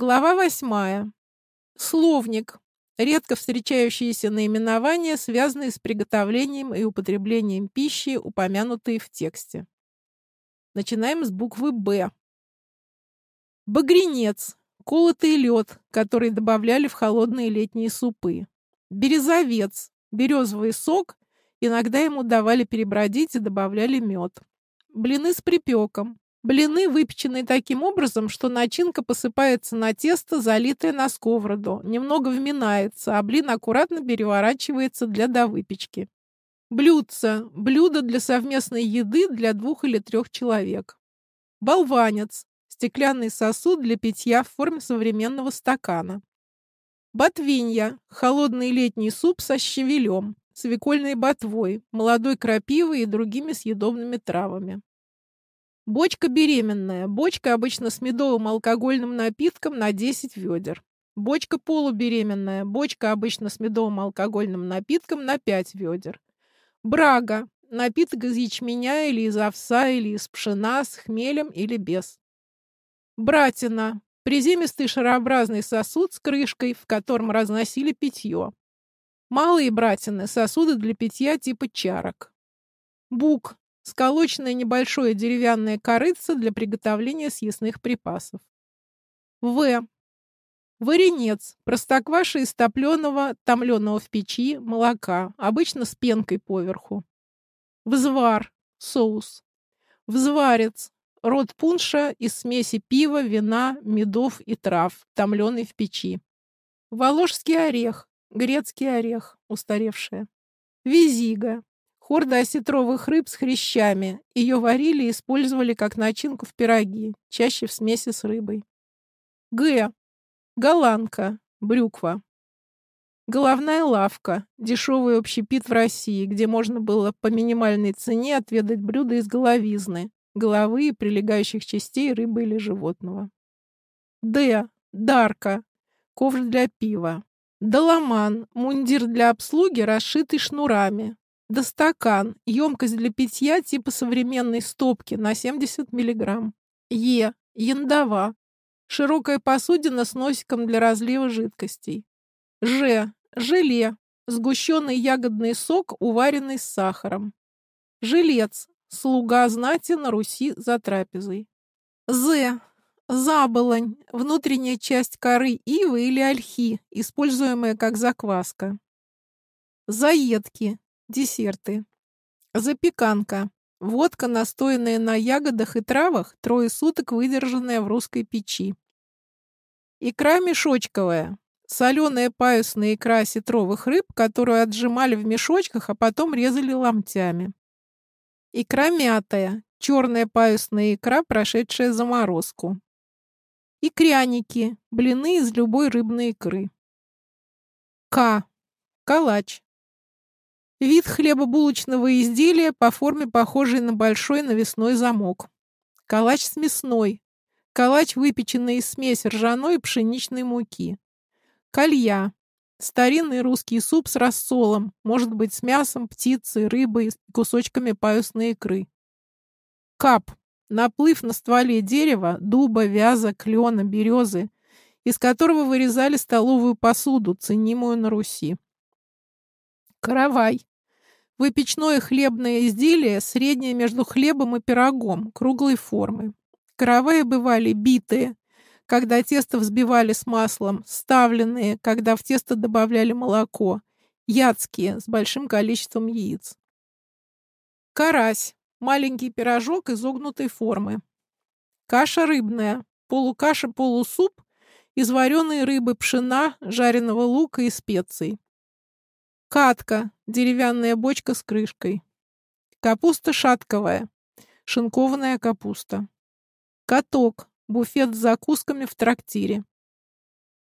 Глава восьмая. Словник. Редко встречающиеся наименования, связанные с приготовлением и употреблением пищи, упомянутые в тексте. Начинаем с буквы «Б». Багренец. Колотый лед, который добавляли в холодные летние супы. Березовец. Березовый сок. Иногда ему давали перебродить и добавляли мед. Блины с припеком. Блины, выпеченные таким образом, что начинка посыпается на тесто, залитое на сковороду, немного вминается, а блин аккуратно переворачивается для довыпечки. Блюдце – блюдо для совместной еды для двух или трех человек. Болванец – стеклянный сосуд для питья в форме современного стакана. Ботвинья – холодный летний суп со щавелем, свекольной ботвой, молодой крапивой и другими съедобными травами. Бочка беременная. Бочка обычно с медовым алкогольным напитком на 10 ведер. Бочка полубеременная. Бочка обычно с медовым алкогольным напитком на 5 ведер. Брага. Напиток из ячменя или из овса или из пшена с хмелем или без. Братина. Приземистый шарообразный сосуд с крышкой, в котором разносили питье. Малые братины – сосуды для питья типа чарок. Бук сколоченное небольшое деревянное корыце для приготовления съестных припасов. В. Варенец. Простокваша из топленого, томленого в печи, молока, обычно с пенкой поверху. Взвар. Соус. Взварец. Род пунша из смеси пива, вина, медов и трав, томленый в печи. Воложский орех. Грецкий орех. Устаревшая. Визига. Хорда осетровых рыб с хрящами. Ее варили и использовали как начинку в пироги, чаще в смеси с рыбой. Г. Голландка. Брюква. Головная лавка. Дешевый общепит в России, где можно было по минимальной цене отведать блюда из головизны, головы и прилегающих частей рыбы или животного. Д. Дарка. Ковш для пива. Доломан. Мундир для обслуги, расшитый шнурами. Да стакан, емкость для питья типа современной стопки на 70 мг. Е. Яндова. Широкая посудина с носиком для разлива жидкостей. Ж. Желе. Сгущенный ягодный сок, уваренный с сахаром. Жилец. Слуга знати на Руси за трапезой. З. Заболонь. Внутренняя часть коры ивы или ольхи, используемая как закваска. Заедки. Десерты. Запеканка. Водка, настоянная на ягодах и травах, трое суток выдержанная в русской печи. Икра мешочковая. Соленая паюсная икра осетровых рыб, которую отжимали в мешочках, а потом резали ломтями. Икра мятая. Черная паюсная икра, прошедшая заморозку. Икряники. Блины из любой рыбной икры. К. Калач. Вид хлебобулочного изделия по форме похожий на большой навесной замок. Калач с мясной. Калач, выпеченный из смеси ржаной и пшеничной муки. Колья. Старинный русский суп с рассолом, может быть, с мясом, птицей, рыбой и кусочками паюсной икры. Кап. Наплыв на стволе дерева, дуба, вяза, клена, березы, из которого вырезали столовую посуду, ценимую на Руси. Каравай. Выпечное хлебное изделие, среднее между хлебом и пирогом, круглой формы. Караваи бывали битые, когда тесто взбивали с маслом, ставленные, когда в тесто добавляли молоко, ядские, с большим количеством яиц. Карась. Маленький пирожок изогнутой формы. Каша рыбная. Полукаша-полусуп из вареной рыбы пшена, жареного лука и специй. Катка, деревянная бочка с крышкой. Капуста шатковая, шинкованная капуста. Каток, буфет с закусками в трактире.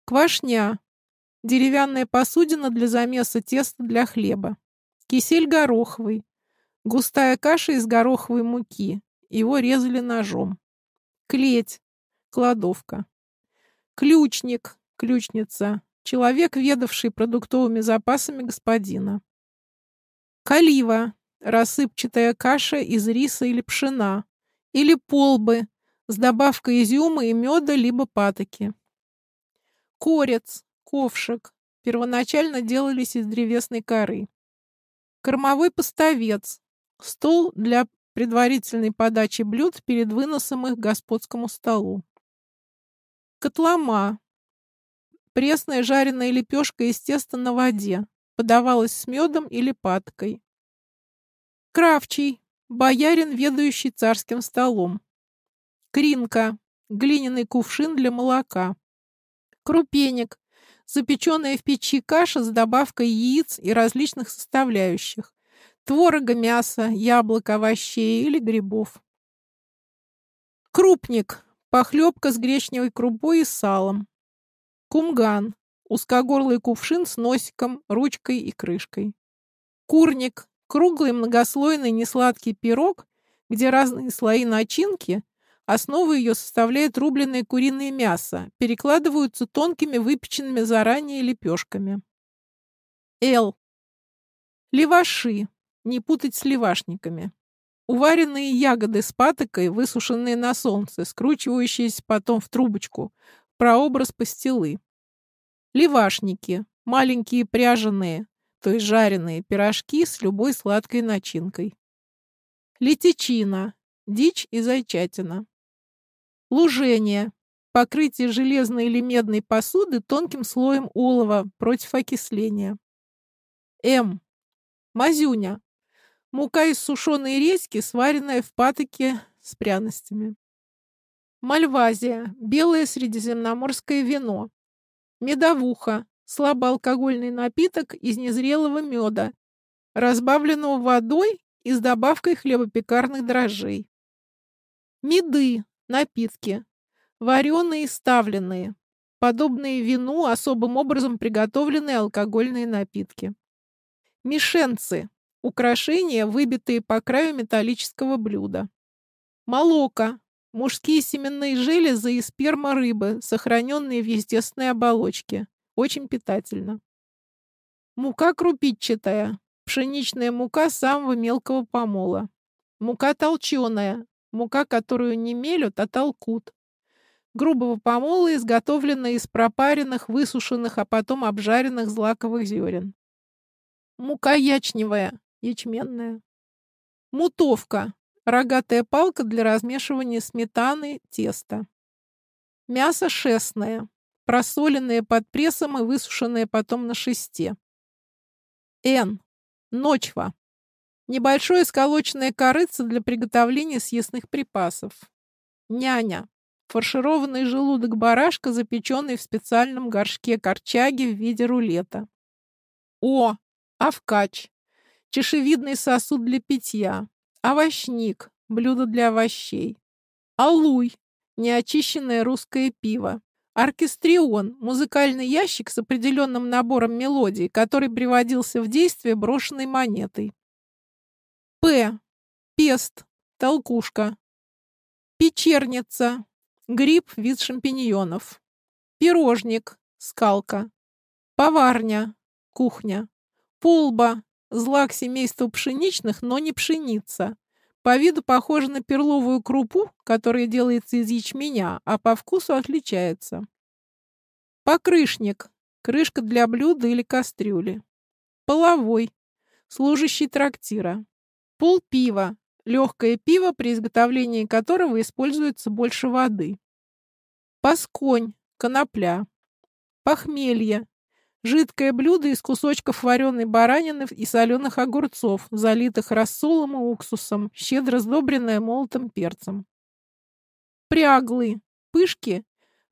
Квашня, деревянная посудина для замеса теста для хлеба. Кисель гороховый, густая каша из гороховой муки. Его резали ножом. Клеть, кладовка. Ключник, ключница, человек, ведавший продуктовыми запасами господина. Калива – рассыпчатая каша из риса или пшена, или полбы с добавкой изюма и меда либо патоки. Корец, ковшик. Первоначально делались из древесной коры. Кормовой поставец. Стол для предварительной подачи блюд перед выносом их господскому столу. Котлома. Пресная жареная лепешка из теста на воде. Подавалась с медом или паткой. Кравчий. Боярин, ведающий царским столом. Кринка. Глиняный кувшин для молока. Крупенек. Запеченная в печи каша с добавкой яиц и различных составляющих. Творога, мяса, яблок, овощей или грибов. Крупник. Похлебка с гречневой крупой и салом. Кумган. Узкогорлый кувшин с носиком, ручкой и крышкой. Курник. Круглый многослойный несладкий пирог, где разные слои начинки, основу ее составляет рубленное куриное мясо, перекладываются тонкими выпеченными заранее лепешками. Л. Леваши. Не путать с левашниками. Уваренные ягоды с патокой, высушенные на солнце, скручивающиеся потом в трубочку, прообраз пастилы. Левашники, маленькие пряженые, то есть жареные пирожки с любой сладкой начинкой. Летичина, дичь и зайчатина. Лужение, покрытие железной или медной посуды тонким слоем олова против окисления. М. Мазюня, Мука из сушеной редьки, сваренная в патоке с пряностями. Мальвазия. Белое средиземноморское вино. Медовуха. Слабоалкогольный напиток из незрелого меда, разбавленного водой и с добавкой хлебопекарных дрожжей. Меды. Напитки. Вареные и ставленные. Подобные вину особым образом приготовленные алкогольные напитки. Мишенцы Украшения, выбитые по краю металлического блюда. Молока. Мужские семенные железы и сперма рыбы, сохраненные в естественной оболочке. Очень питательно. Мука крупичатая. Пшеничная мука самого мелкого помола. Мука толченая. Мука, которую не мелют, а толкут. Грубого помола, изготовленная из пропаренных, высушенных, а потом обжаренных злаковых зерен. Мука ячневая ячменная. Мутовка. Рогатая палка для размешивания сметаны, теста. Мясо шестное. Просоленное под прессом и высушенное потом на шесте. Н. Ночва. Небольшое сколоченное корыце для приготовления съестных припасов. Няня. Фаршированный желудок барашка, запеченный в специальном горшке корчаги в виде рулета. О. Авкач чешевидный сосуд для питья, овощник, блюдо для овощей, алуй, неочищенное русское пиво, оркестрион, музыкальный ящик с определенным набором мелодий, который приводился в действие брошенной монетой. П. Пест, толкушка. Печерница, гриб, вид шампиньонов. Пирожник, скалка. Поварня, кухня. Полба, Злак семейства пшеничных, но не пшеница. По виду похожа на перловую крупу, которая делается из ячменя, а по вкусу отличается. Покрышник. Крышка для блюда или кастрюли. Половой. Служащий трактира. Пол пива. Легкое пиво, при изготовлении которого используется больше воды. Пасконь. Конопля. Похмелье. Жидкое блюдо из кусочков вареной баранины и соленых огурцов, залитых рассолом и уксусом, щедро сдобренное молотым перцем. Пряглы. Пышки.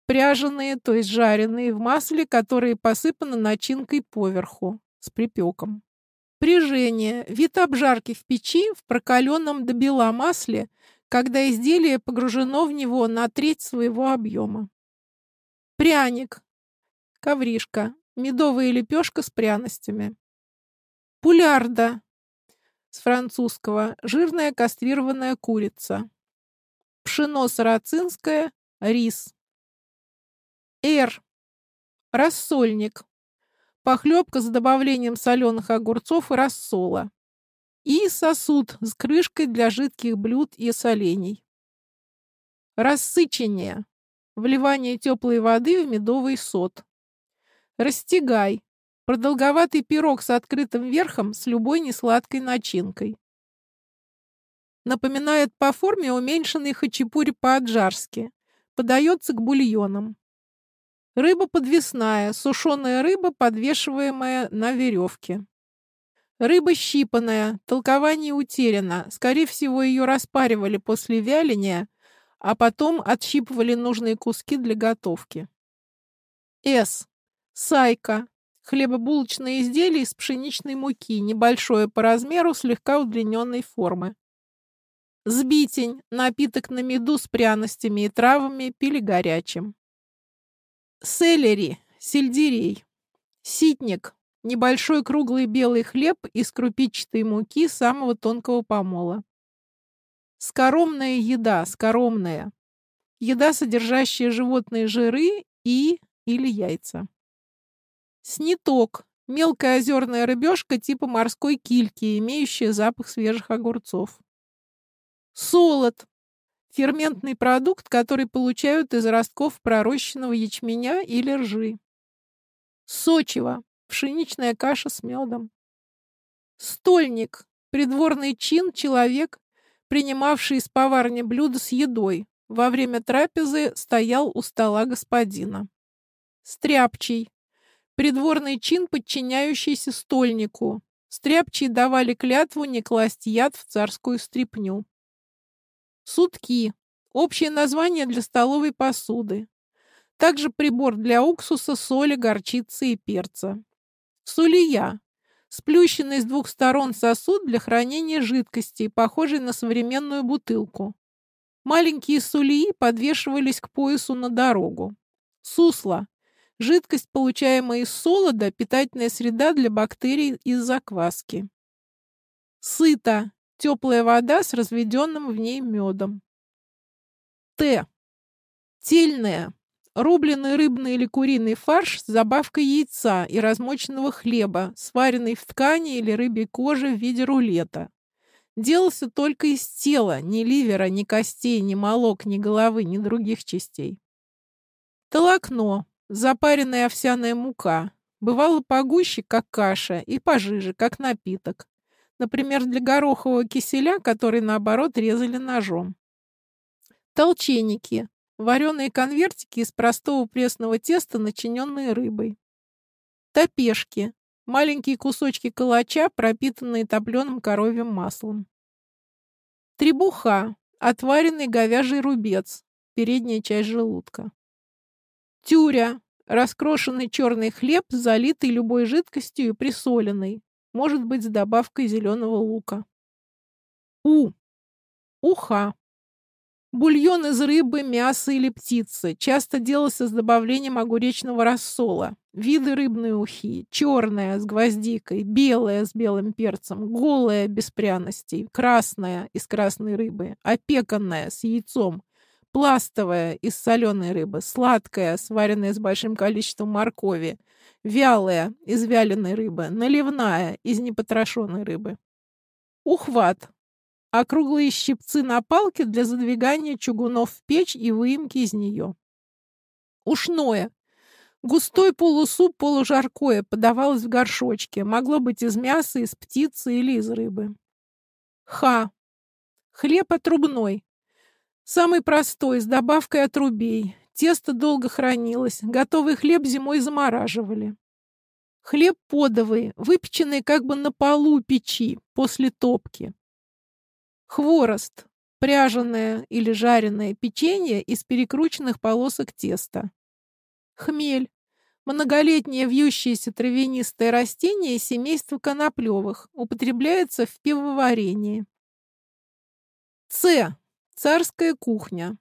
Пряженные, то есть жареные в масле, которые посыпаны начинкой поверху, с припеком. Прижение. Вид обжарки в печи в прокаленном до бела масле, когда изделие погружено в него на треть своего объема. Пряник. Ковришка медовая лепешка с пряностями. Пулярда с французского жирная кастрированная курица. Пшено сарацинское, рис. Р. Рассольник. Похлебка с добавлением соленых огурцов и рассола. И сосуд с крышкой для жидких блюд и солений. Рассычение. Вливание теплой воды в медовый сот. Растягай. Продолговатый пирог с открытым верхом с любой несладкой начинкой. Напоминает по форме уменьшенный хачапури по-аджарски. Подается к бульонам. Рыба подвесная, сушеная рыба, подвешиваемая на веревке. Рыба щипанная, толкование утеряно. Скорее всего, ее распаривали после вяления, а потом отщипывали нужные куски для готовки. С. Сайка. Хлебобулочное изделие из пшеничной муки, небольшое по размеру, слегка удлиненной формы. Сбитень. Напиток на меду с пряностями и травами, пили горячим. Селери. Сельдерей. Ситник небольшой круглый белый хлеб из крупичатой муки самого тонкого помола. Скоромная еда, скоромная. Еда, содержащая животные жиры и или яйца. Сниток. Мелкая озерная рыбешка типа морской кильки, имеющая запах свежих огурцов. Солод. Ферментный продукт, который получают из ростков пророщенного ячменя или ржи. Сочево пшеничная каша с медом. Стольник, придворный чин, человек, принимавший из поварни блюдо с едой, во время трапезы стоял у стола господина. Стряпчий, придворный чин, подчиняющийся стольнику. Стряпчие давали клятву не класть яд в царскую стряпню. Сутки, общее название для столовой посуды. Также прибор для уксуса, соли, горчицы и перца. Сулия. Сплющенный с двух сторон сосуд для хранения жидкостей, похожий на современную бутылку. Маленькие сулии подвешивались к поясу на дорогу. Сусла. Жидкость, получаемая из солода, питательная среда для бактерий из закваски. Сыта. Теплая вода с разведенным в ней медом. Т. Тельная. Рубленый рыбный или куриный фарш с забавкой яйца и размоченного хлеба, сваренный в ткани или рыбьей коже в виде рулета. Делался только из тела, ни ливера, ни костей, ни молок, ни головы, ни других частей. Толокно, запаренная овсяная мука, бывало погуще, как каша, и пожиже, как напиток. Например, для горохового киселя, который, наоборот, резали ножом. Толченики, Вареные конвертики из простого пресного теста, начиненные рыбой. Топешки. Маленькие кусочки калача, пропитанные топленым коровьим маслом. Требуха. Отваренный говяжий рубец. Передняя часть желудка. Тюря. Раскрошенный черный хлеб, залитый любой жидкостью и присоленный. Может быть, с добавкой зеленого лука. У. Уха. Бульон из рыбы, мяса или птицы. Часто делался с добавлением огуречного рассола. Виды рыбной ухи. Черная с гвоздикой, белая с белым перцем, голая без пряностей, красная из красной рыбы, опеканная с яйцом, пластовая из соленой рыбы, сладкая, сваренная с большим количеством моркови, вялая из вяленой рыбы, наливная из непотрошенной рыбы. Ухват округлые щипцы на палке для задвигания чугунов в печь и выемки из нее. Ушное. Густой полусуп полужаркое подавалось в горшочке. Могло быть из мяса, из птицы или из рыбы. Ха. Хлеб отрубной. Самый простой, с добавкой отрубей. Тесто долго хранилось. Готовый хлеб зимой замораживали. Хлеб подовый, выпеченный как бы на полу печи после топки. Хворост. Пряженное или жареное печенье из перекрученных полосок теста. Хмель. Многолетнее вьющееся травянистое растение семейства коноплевых. Употребляется в пивоварении. С. Царская кухня.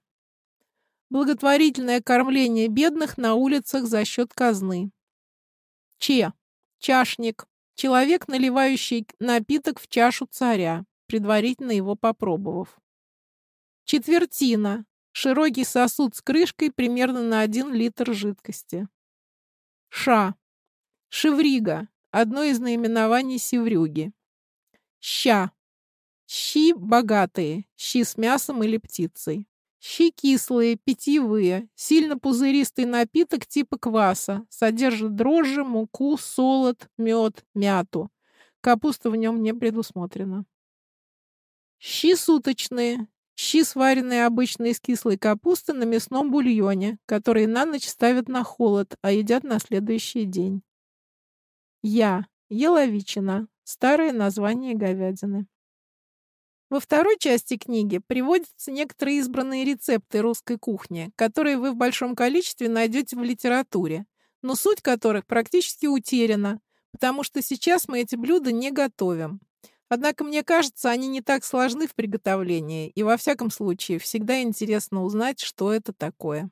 Благотворительное кормление бедных на улицах за счет казны. Че. Чашник. Человек, наливающий напиток в чашу царя предварительно его попробовав. Четвертина. Широкий сосуд с крышкой примерно на 1 литр жидкости. Ша. Шеврига. Одно из наименований севрюги. Ща. Щи богатые. Щи с мясом или птицей. Щи кислые, питьевые, сильно пузыристый напиток типа кваса, содержит дрожжи, муку, солод, мед, мяту. Капуста в нем не предусмотрена. Щи суточные. Щи, сваренные обычно из кислой капусты на мясном бульоне, которые на ночь ставят на холод, а едят на следующий день. Я. Еловичина. Старое название говядины. Во второй части книги приводятся некоторые избранные рецепты русской кухни, которые вы в большом количестве найдете в литературе, но суть которых практически утеряна, потому что сейчас мы эти блюда не готовим. Однако, мне кажется, они не так сложны в приготовлении, и во всяком случае всегда интересно узнать, что это такое.